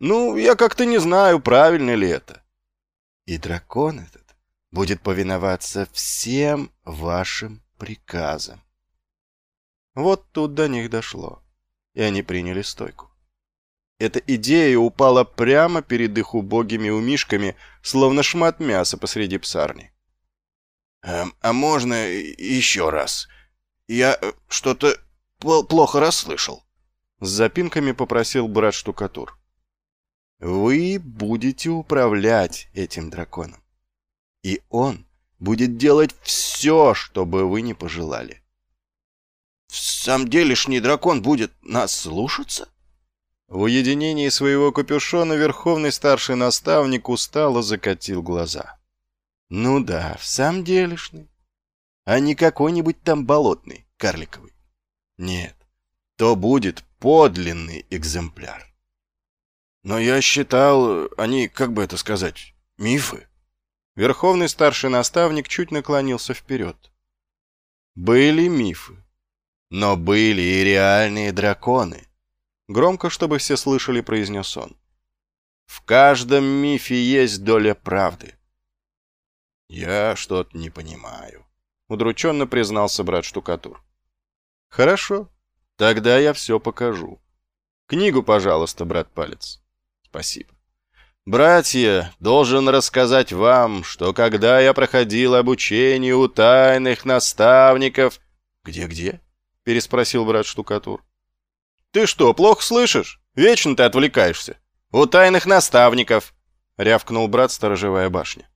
Ну, я как-то не знаю, правильно ли это. И дракон этот будет повиноваться всем вашим приказам. Вот тут до них дошло, и они приняли стойку. Эта идея упала прямо перед их убогими умишками, словно шмат мяса посреди псарни. «А, а можно еще раз? Я э, что-то плохо расслышал». С запинками попросил брат штукатур. «Вы будете управлять этим драконом. И он будет делать все, что бы вы не пожелали». «В самом делешний дракон будет нас слушаться?» В уединении своего капюшона верховный старший наставник устало закатил глаза. «Ну да, в самом делешный. А не какой-нибудь там болотный, карликовый. Нет, то будет подлинный экземпляр. Но я считал, они, как бы это сказать, мифы. Верховный старший наставник чуть наклонился вперед. Были мифы. Но были и реальные драконы. Громко, чтобы все слышали, произнес он. В каждом мифе есть доля правды. Я что-то не понимаю. Удрученно признался брат штукатур. Хорошо, тогда я все покажу. Книгу, пожалуйста, брат Палец. Спасибо. Братья, должен рассказать вам, что когда я проходил обучение у тайных наставников... Где-где? Переспросил брат штукатур. Ты что, плохо слышишь? Вечно ты отвлекаешься. У тайных наставников, рявкнул брат сторожевая башня.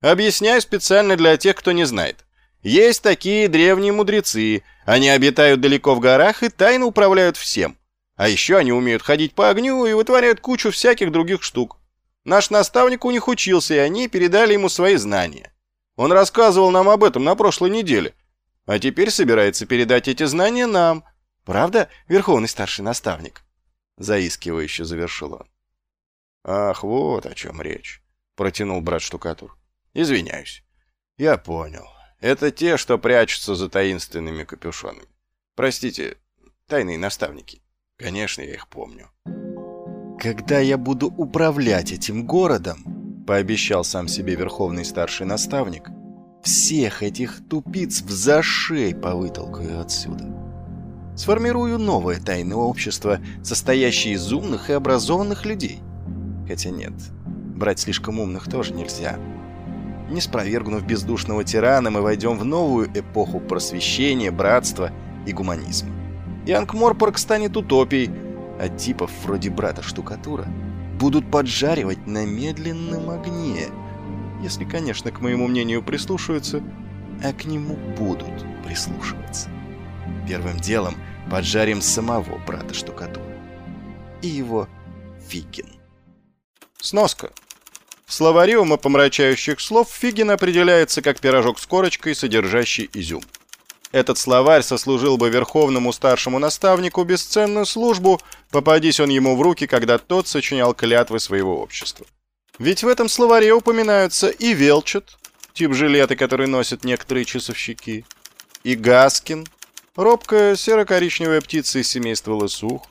Объясняю специально для тех, кто не знает. Есть такие древние мудрецы. Они обитают далеко в горах и тайно управляют всем. А еще они умеют ходить по огню и вытворяют кучу всяких других штук. Наш наставник у них учился, и они передали ему свои знания. Он рассказывал нам об этом на прошлой неделе. А теперь собирается передать эти знания нам. Правда, верховный старший наставник?» Заискивающе завершил он. «Ах, вот о чем речь», — протянул брат штукатур. «Извиняюсь. Я понял. Это те, что прячутся за таинственными капюшонами. Простите, тайные наставники». Конечно, я их помню. «Когда я буду управлять этим городом», — пообещал сам себе верховный старший наставник, «всех этих тупиц в зашей повытолкаю отсюда. Сформирую новое тайное общество, состоящее из умных и образованных людей. Хотя нет, брать слишком умных тоже нельзя. Не спровергнув бездушного тирана, мы войдем в новую эпоху просвещения, братства и гуманизма и Анкморпорг станет утопией, а типов вроде брата штукатура будут поджаривать на медленном огне. Если, конечно, к моему мнению прислушаются, а к нему будут прислушиваться. Первым делом поджарим самого брата штукатура и его Фигин. Сноска. В словаре умопомрачающих слов Фигин определяется как пирожок с корочкой, содержащий изюм. Этот словарь сослужил бы верховному старшему наставнику бесценную службу, попадись он ему в руки, когда тот сочинял клятвы своего общества. Ведь в этом словаре упоминаются и Велчет, тип жилеты, который носят некоторые часовщики, и Гаскин, робкая серо-коричневая птица из семейства лысух,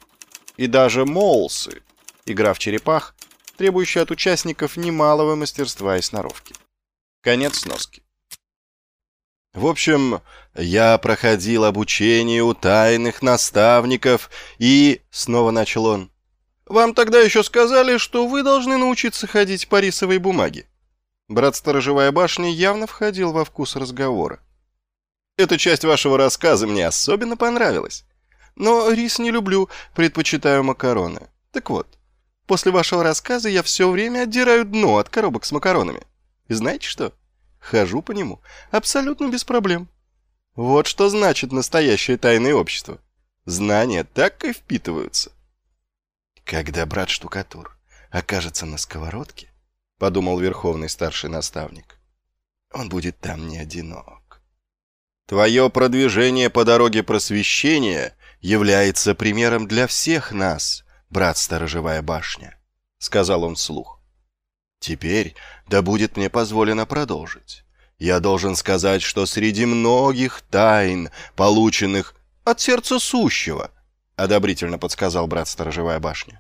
и даже Молсы, игра в черепах, требующая от участников немалого мастерства и сноровки. Конец сноски. В общем, я проходил обучение у тайных наставников и... Снова начал он. Вам тогда еще сказали, что вы должны научиться ходить по рисовой бумаге. Брат Сторожевая башня явно входил во вкус разговора. Эта часть вашего рассказа мне особенно понравилась. Но рис не люблю, предпочитаю макароны. Так вот, после вашего рассказа я все время отдираю дно от коробок с макаронами. И знаете что? Хожу по нему абсолютно без проблем. Вот что значит настоящее тайное общество. Знания так и впитываются. Когда брат штукатур окажется на сковородке, подумал верховный старший наставник, он будет там не одинок. Твое продвижение по дороге просвещения является примером для всех нас, брат Сторожевая башня, сказал он вслух. Теперь да будет мне позволено продолжить. Я должен сказать, что среди многих тайн, полученных от сердца сущего, одобрительно подсказал брат Сторожевая башня,